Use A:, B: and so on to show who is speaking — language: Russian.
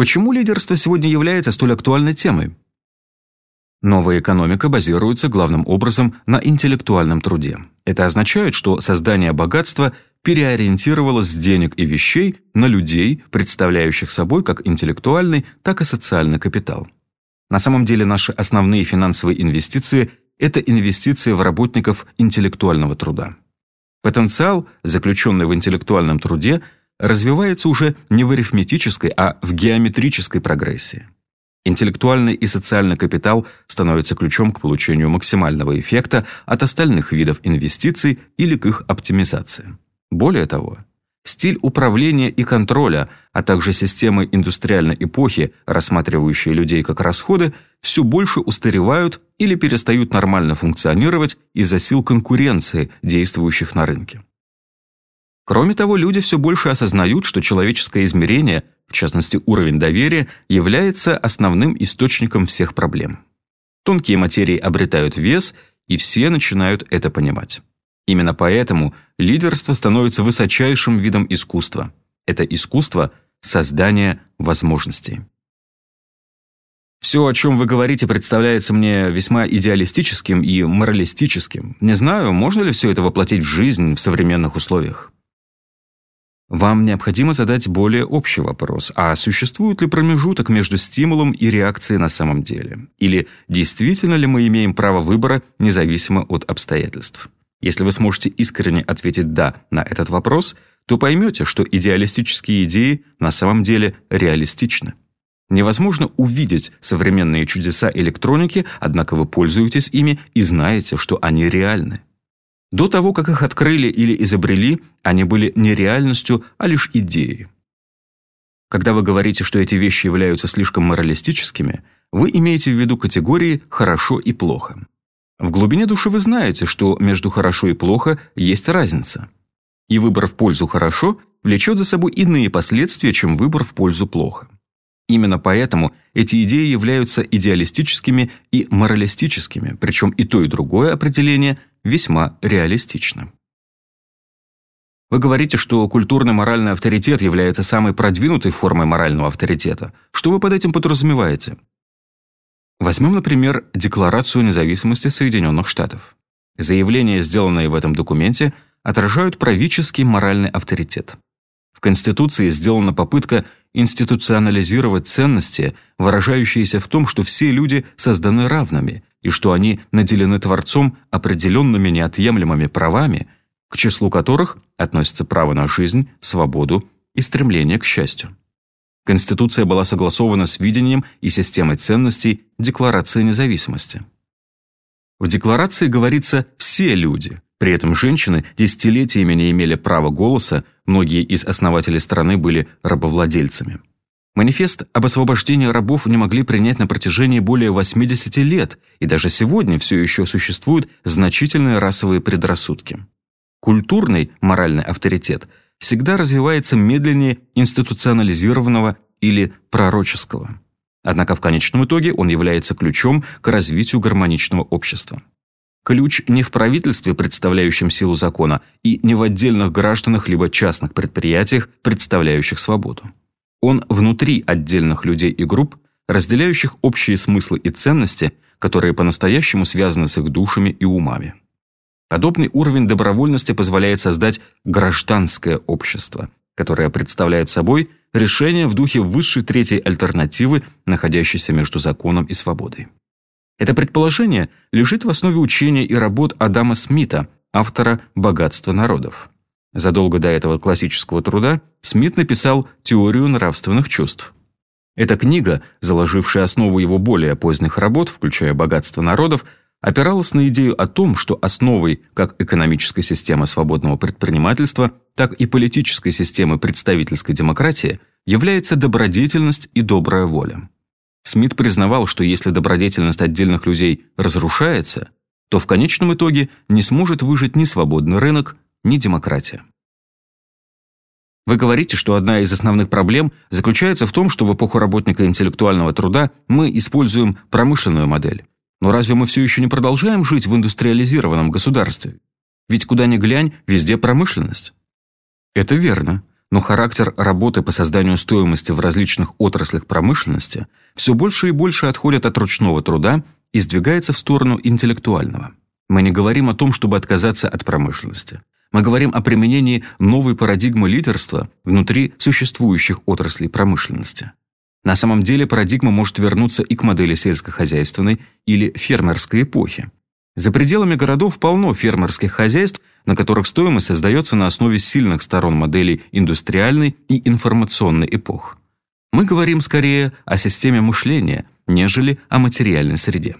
A: Почему лидерство сегодня является столь актуальной темой? Новая экономика базируется главным образом на интеллектуальном труде. Это означает, что создание богатства переориентировалось с денег и вещей на людей, представляющих собой как интеллектуальный, так и социальный капитал. На самом деле наши основные финансовые инвестиции – это инвестиции в работников интеллектуального труда. Потенциал, заключенный в интеллектуальном труде, развивается уже не в арифметической, а в геометрической прогрессии. Интеллектуальный и социальный капитал становятся ключом к получению максимального эффекта от остальных видов инвестиций или к их оптимизации. Более того, стиль управления и контроля, а также системы индустриальной эпохи, рассматривающие людей как расходы, все больше устаревают или перестают нормально функционировать из-за сил конкуренции, действующих на рынке. Кроме того, люди все больше осознают, что человеческое измерение, в частности уровень доверия, является основным источником всех проблем. Тонкие материи обретают вес, и все начинают это понимать. Именно поэтому лидерство становится высочайшим видом искусства. Это искусство создания возможностей. Все, о чем вы говорите, представляется мне весьма идеалистическим и моралистическим. Не знаю, можно ли все это воплотить в жизнь в современных условиях. Вам необходимо задать более общий вопрос, а существует ли промежуток между стимулом и реакцией на самом деле? Или действительно ли мы имеем право выбора независимо от обстоятельств? Если вы сможете искренне ответить «да» на этот вопрос, то поймете, что идеалистические идеи на самом деле реалистичны. Невозможно увидеть современные чудеса электроники, однако вы пользуетесь ими и знаете, что они реальны. До того, как их открыли или изобрели, они были не реальностью, а лишь идеей. Когда вы говорите, что эти вещи являются слишком моралистическими, вы имеете в виду категории «хорошо» и «плохо». В глубине души вы знаете, что между «хорошо» и «плохо» есть разница. И выбор в пользу «хорошо» влечет за собой иные последствия, чем выбор в пользу «плохо». Именно поэтому эти идеи являются идеалистическими и моралистическими, причем и то, и другое определение весьма реалистично. Вы говорите, что культурно-моральный авторитет является самой продвинутой формой морального авторитета. Что вы под этим подразумеваете? Возьмем, например, Декларацию независимости Соединенных Штатов. Заявления, сделанные в этом документе, отражают правительский моральный авторитет. В Конституции сделана попытка институционализировать ценности, выражающиеся в том, что все люди созданы равными и что они наделены Творцом определенными неотъемлемыми правами, к числу которых относятся право на жизнь, свободу и стремление к счастью. Конституция была согласована с видением и системой ценностей Декларации независимости. В Декларации говорится «все люди», при этом женщины десятилетиями не имели права голоса, многие из основателей страны были рабовладельцами. Манифест об освобождении рабов не могли принять на протяжении более 80 лет, и даже сегодня все еще существуют значительные расовые предрассудки. Культурный моральный авторитет всегда развивается медленнее институционализированного или пророческого. Однако в конечном итоге он является ключом к развитию гармоничного общества. Ключ не в правительстве, представляющем силу закона, и не в отдельных гражданах либо частных предприятиях, представляющих свободу. Он внутри отдельных людей и групп, разделяющих общие смыслы и ценности, которые по-настоящему связаны с их душами и умами. Подобный уровень добровольности позволяет создать гражданское общество, которое представляет собой решение в духе высшей третьей альтернативы, находящейся между законом и свободой. Это предположение лежит в основе учения и работ Адама Смита, автора «Богатства народов». Задолго до этого классического труда Смит написал «Теорию нравственных чувств». Эта книга, заложившая основу его более поздних работ, включая «Богатство народов», опиралась на идею о том, что основой как экономической системы свободного предпринимательства, так и политической системы представительской демократии является добродетельность и добрая воля. Смит признавал, что если добродетельность отдельных людей разрушается, то в конечном итоге не сможет выжить ни свободный рынок, ни демократия. Вы говорите, что одна из основных проблем заключается в том, что в эпоху работника интеллектуального труда мы используем промышленную модель. Но разве мы все еще не продолжаем жить в индустриализированном государстве? Ведь куда ни глянь, везде промышленность. Это верно. Но характер работы по созданию стоимости в различных отраслях промышленности все больше и больше отходит от ручного труда и сдвигается в сторону интеллектуального. Мы не говорим о том, чтобы отказаться от промышленности. Мы говорим о применении новой парадигмы лидерства внутри существующих отраслей промышленности. На самом деле парадигма может вернуться и к модели сельскохозяйственной или фермерской эпохи. За пределами городов полно фермерских хозяйств, на которых стоимость создается на основе сильных сторон моделей индустриальной и информационной эпох. Мы говорим скорее о системе мышления, нежели о материальной среде.